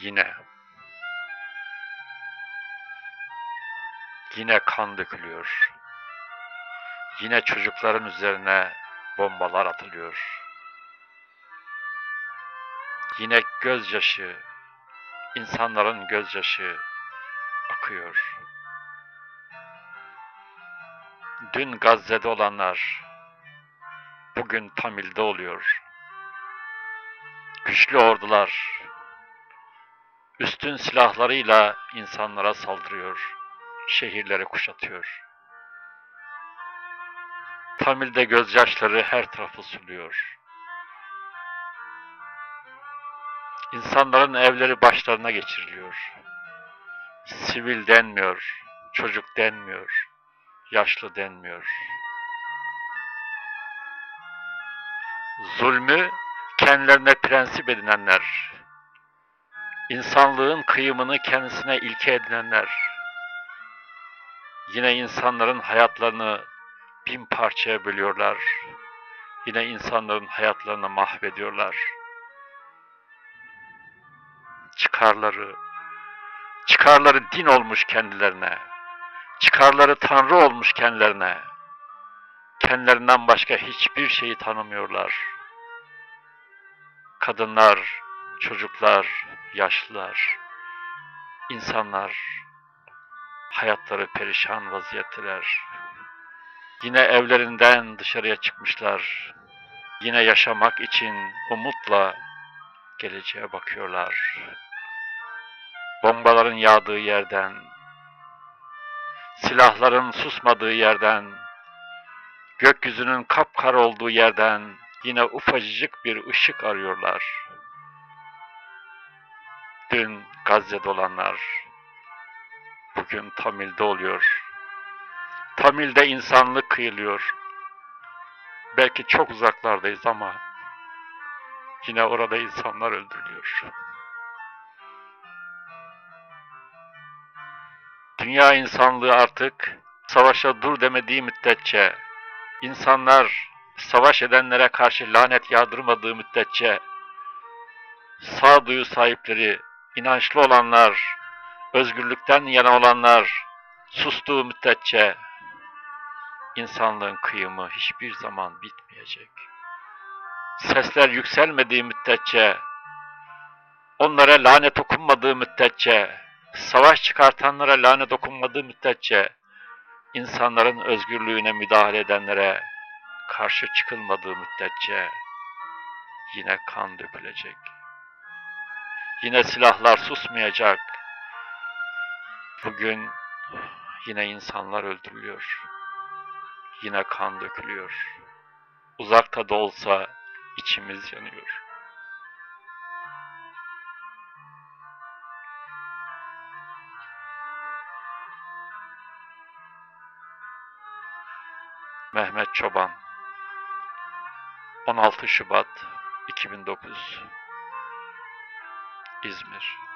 Yine. Yine kan dökülüyor. Yine çocukların üzerine bombalar atılıyor. Yine gözyaşı, insanların gözyaşı akıyor. Dün Gazze'de olanlar bugün Tamil'de oluyor. Güçlü ordular üstün silahlarıyla insanlara saldırıyor, şehirleri kuşatıyor. Tamil'de gözyaşları her tarafı suluyor. İnsanların evleri başlarına geçiriliyor. Sivil denmiyor, çocuk denmiyor, yaşlı denmiyor. Zulmü kendilerine prensip edinenler, insanlığın kıyımını kendisine ilke edinenler, yine insanların hayatlarını bin parçaya bölüyorlar, yine insanların hayatlarını mahvediyorlar. Çıkarları, çıkarları din olmuş kendilerine, çıkarları tanrı olmuş kendilerine, kendilerinden başka hiçbir şeyi tanımıyorlar. Kadınlar, çocuklar, yaşlılar, insanlar hayatları perişan vaziyetteler. Yine evlerinden dışarıya çıkmışlar. Yine yaşamak için umutla geleceğe bakıyorlar. Bombaların yağdığı yerden, silahların susmadığı yerden, gökyüzünün kapkara olduğu yerden yine ufacık bir ışık arıyorlar. Dün Gazze'de olanlar, bugün Tamil'de oluyor. Tamil'de insanlık kıyılıyor. Belki çok uzaklardayız ama yine orada insanlar öldürülüyor. Dünya insanlığı artık savaşa dur demediği müddetçe, insanlar savaş edenlere karşı lanet yağdırmadığı müddetçe, sağduyu sahipleri, inançlı olanlar, özgürlükten yana olanlar sustuğu müddetçe insanlığın kıyımı hiçbir zaman bitmeyecek. Sesler yükselmediği müddetçe, onlara lanet okunmadığı müddetçe, savaş çıkartanlara lanet okunmadığı müddetçe, insanların özgürlüğüne müdahale edenlere karşı çıkılmadığı müddetçe yine kan dökülecek. Yine silahlar susmayacak. Bugün yine insanlar öldürülüyor. Yine kan dökülüyor. Uzakta da olsa içimiz yanıyor. Mehmet Çoban 16 Şubat 2009 İzmir